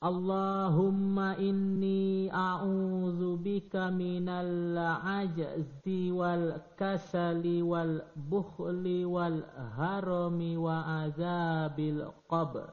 اللهم إني أعوذ بك من العجز والكسل والبخل والهرم وعذاب القبر.